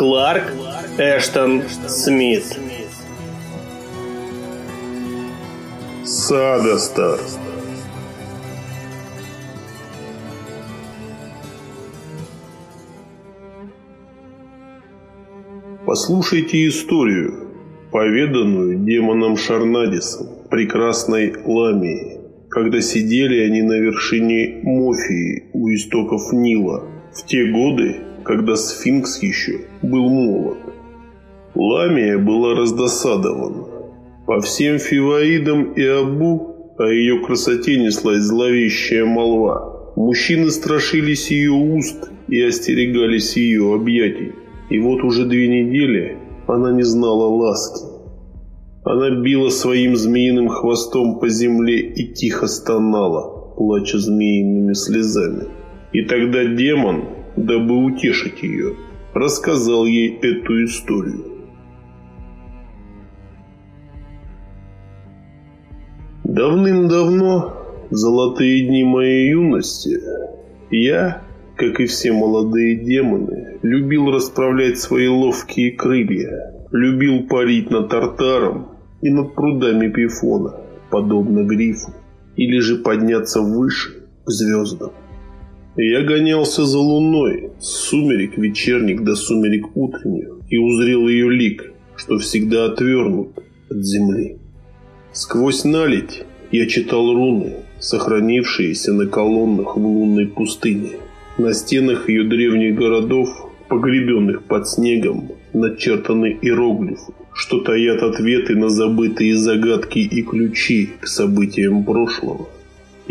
Кларк Эштон Смит. Садастар. Послушайте историю, поведанную демоном Шарнадисом, прекрасной Ламии, когда сидели они на вершине Мофии у истоков Нила, в те годы, когда сфинкс еще был молод. Ламия была раздосадована. По всем фиваидам и абу о ее красоте неслась зловещая молва. Мужчины страшились ее уст и остерегались ее объятий. И вот уже две недели она не знала ласки. Она била своим змеиным хвостом по земле и тихо стонала, плача змеиными слезами. И тогда демон, дабы утешить ее, рассказал ей эту историю. Давным-давно, золотые дни моей юности, я, как и все молодые демоны, любил расправлять свои ловкие крылья, любил парить над Тартаром и над прудами Пифона, подобно грифу, или же подняться выше, к звездам. Я гонялся за луной, с сумерек вечерних до сумерек утренних, и узрел ее лик, что всегда отвернут от земли. Сквозь наледь я читал руны, сохранившиеся на колоннах в лунной пустыне. На стенах ее древних городов, погребенных под снегом, начертаны иероглифы, что таят ответы на забытые загадки и ключи к событиям прошлого.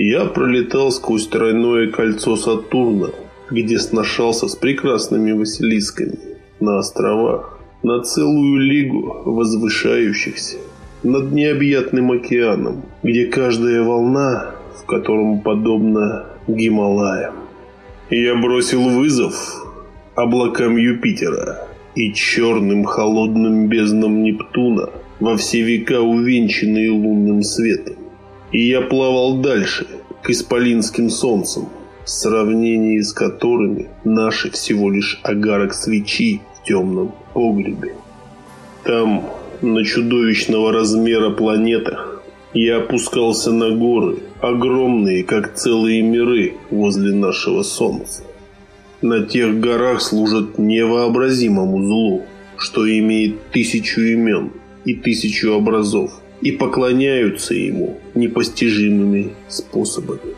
Я пролетал сквозь тройное кольцо Сатурна, где сношался с прекрасными Василисками, на островах, на целую лигу возвышающихся, над необъятным океаном, где каждая волна, в котором подобно Гималаям. Я бросил вызов облакам Юпитера и черным холодным безднам Нептуна, во все века увенчанные лунным светом. И я плавал дальше, к исполинским солнцам, в сравнении с которыми наши всего лишь огарок свечи в темном погребе. Там, на чудовищного размера планетах, я опускался на горы, огромные, как целые миры возле нашего Солнца. На тех горах служат невообразимому злу, что имеет тысячу имен и тысячу образов – и поклоняются ему непостижимыми способами.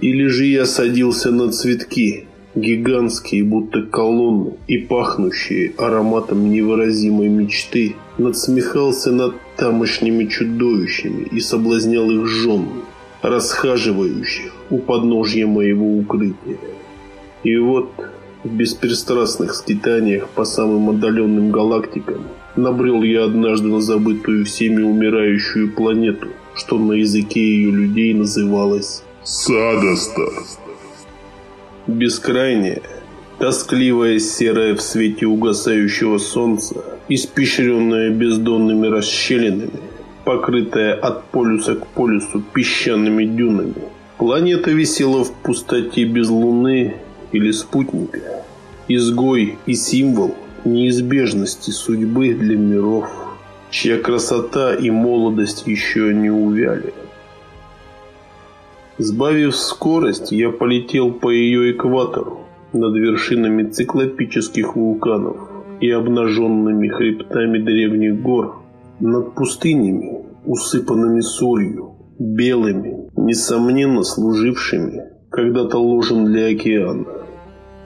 Или же я садился на цветки, гигантские, будто колонны, и пахнущие ароматом невыразимой мечты, надсмехался над тамошними чудовищами и соблазнял их жен, расхаживающих у подножья моего укрытия. И вот в беспристрастных скитаниях по самым отдаленным галактикам Набрел я однажды на забытую всеми умирающую планету, что на языке ее людей называлось Садастар. Бескрайняя, тоскливая серая в свете угасающего солнца, испещренная бездонными расщелинами, покрытая от полюса к полюсу песчаными дюнами. Планета висела в пустоте без луны или спутника. Изгой и символ – неизбежности судьбы для миров, чья красота и молодость еще не увяли. Сбавив скорость, я полетел по ее экватору над вершинами циклопических вулканов и обнаженными хребтами древних гор, над пустынями, усыпанными солью, белыми, несомненно служившими когда-то ложем для океана.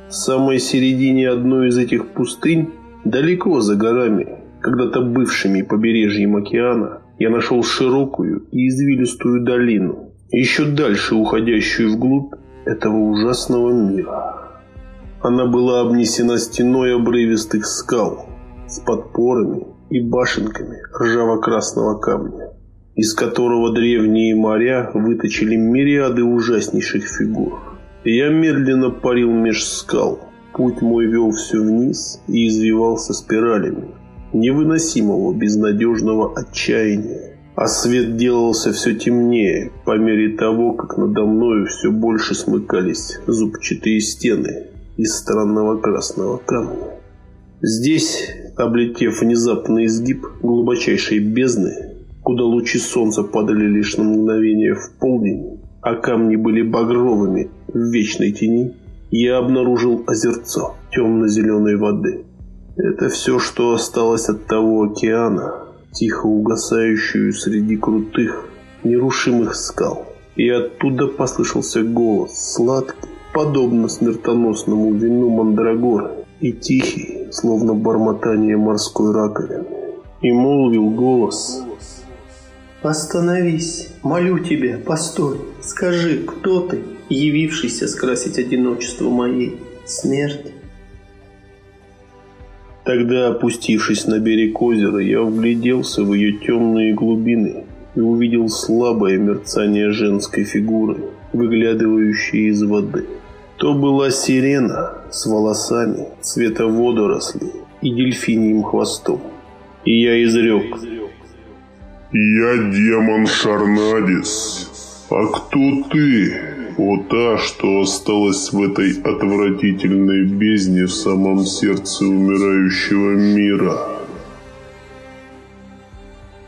В самой середине одной из этих пустынь, далеко за горами, когда-то бывшими побережьем океана, я нашел широкую и извилистую долину, еще дальше уходящую вглубь этого ужасного мира. Она была обнесена стеной обрывистых скал с подпорами и башенками ржаво-красного камня, из которого древние моря выточили мириады ужаснейших фигур. Я медленно парил меж скал. Путь мой вел все вниз и извивался спиралями невыносимого безнадежного отчаяния. А свет делался все темнее по мере того, как надо мною все больше смыкались зубчатые стены из странного красного камня. Здесь, облетев внезапный изгиб глубочайшей бездны, куда лучи солнца падали лишь на мгновение в полдень, а камни были багровыми в вечной тени, я обнаружил озерцо темно-зеленой воды. Это все, что осталось от того океана, тихо угасающую среди крутых, нерушимых скал. И оттуда послышался голос, сладкий, подобно смертоносному вину Мандрагоры, и тихий, словно бормотание морской раковины. И молвил голос «Остановись, молю тебя, постой, скажи, кто ты, явившийся скрасить одиночество моей, смерть?» Тогда, опустившись на берег озера, я вгляделся в ее темные глубины и увидел слабое мерцание женской фигуры, выглядывающей из воды. То была сирена с волосами цвета водорослей и дельфиньим хвостом. И я изрек «Я демон Шарнадис. А кто ты, о та, что осталась в этой отвратительной бездне в самом сердце умирающего мира?»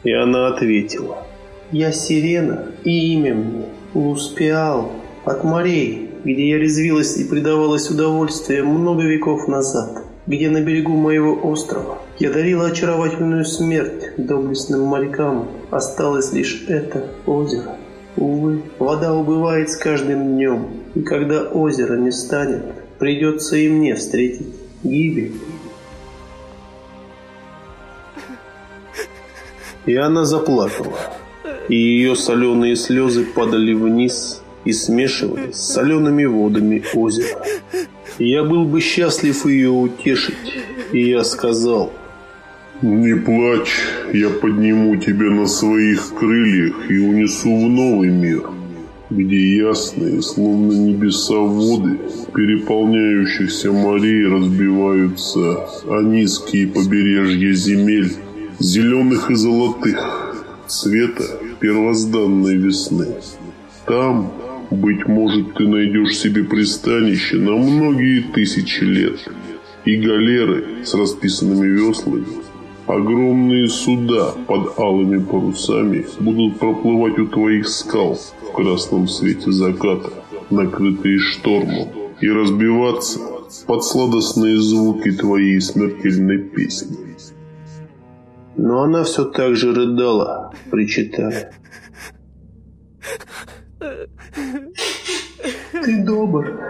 И она ответила «Я Сирена, и имя мне Луспиал от морей, где я резвилась и предавалась удовольствию много веков назад, где на берегу моего острова я дарила очаровательную смерть доблестным морякам. Осталось лишь это озеро. Увы, вода убывает с каждым днем, и когда озеро не станет, придется и мне встретить гибель. И она заплакала, и ее соленые слезы падали вниз и смешивались с солеными водами озера. Я был бы счастлив ее утешить, и я сказал, «Не плачь, я подниму тебя на своих крыльях и унесу в новый мир, где ясные, словно небеса воды, переполняющихся морей разбиваются о низкие побережья земель, зеленых и золотых, цвета первозданной весны. Там, быть может, ты найдешь себе пристанище на многие тысячи лет. И галеры с расписанными веслами, огромные суда под алыми парусами будут проплывать у твоих скал в красном свете заката, накрытые штормом, и разбиваться под сладостные звуки твоей смертельной песни. Но она все так же рыдала, причитая. Ты добр,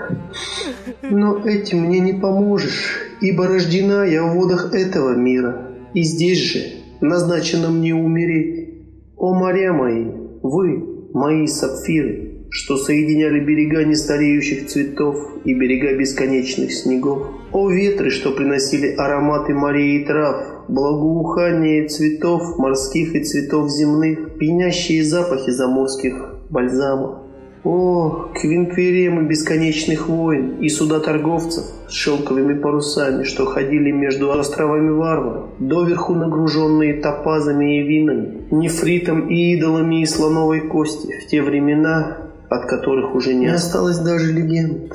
но этим мне не поможешь, ибо рождена я в водах этого мира, и здесь же назначено мне умереть. О моря мои, вы, мои сапфиры, что соединяли берега нестареющих цветов и берега бесконечных снегов. О ветры, что приносили ароматы морей и трав, благоухание цветов морских и цветов земных, пьянящие запахи заморских бальзамов. О, квинквиремы бесконечных войн и суда торговцев с шелковыми парусами, что ходили между островами варваров, доверху нагруженные топазами и винами, нефритом и идолами и слоновой кости в те времена, от которых уже не осталось даже легенд.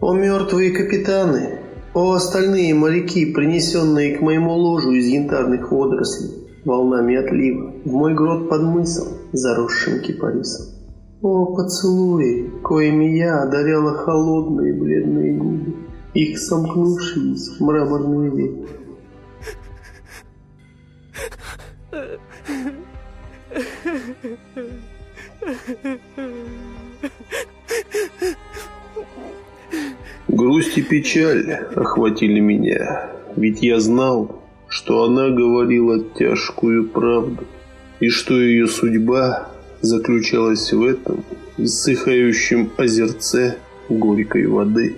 О, мертвые капитаны, о, остальные моряки, принесенные к моему ложу из янтарных водорослей, волнами отлива, в мой грот под мысом, заросшим кипарисом. О, поцелуи, коими я одаряла холодные бледные губы, их сомкнувшиеся мраморные веки. Грусть и печаль охватили меня, ведь я знал, что она говорила тяжкую правду, и что ее судьба заключалась в этом иссыхающем озерце горькой воды.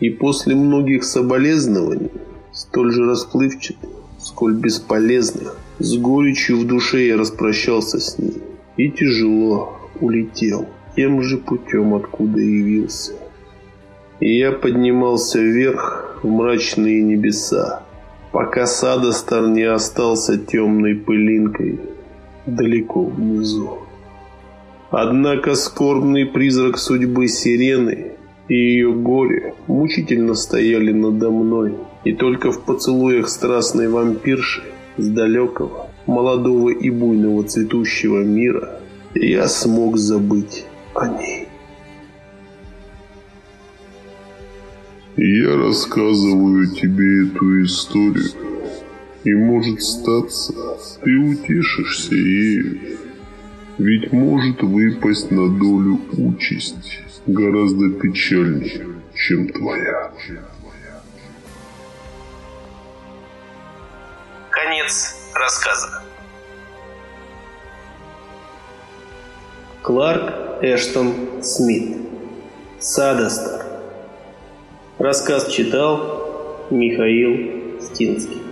И после многих соболезнований, столь же расплывчатых, сколь бесполезных, с горечью в душе я распрощался с ней и тяжело улетел тем же путем, откуда явился. И я поднимался вверх в мрачные небеса, пока Садостар не остался темной пылинкой далеко внизу. Однако скорбный призрак судьбы сирены и ее горе мучительно стояли надо мной – И только в поцелуях страстной вампирши с далекого, молодого и буйного цветущего мира я смог забыть о ней. Я рассказываю тебе эту историю, и может статься, ты утешишься ею. Ведь может выпасть на долю участь гораздо печальнее, чем твоя. Конец рассказа. Кларк Эштон Смит. Садастер. Рассказ читал Михаил Стинский.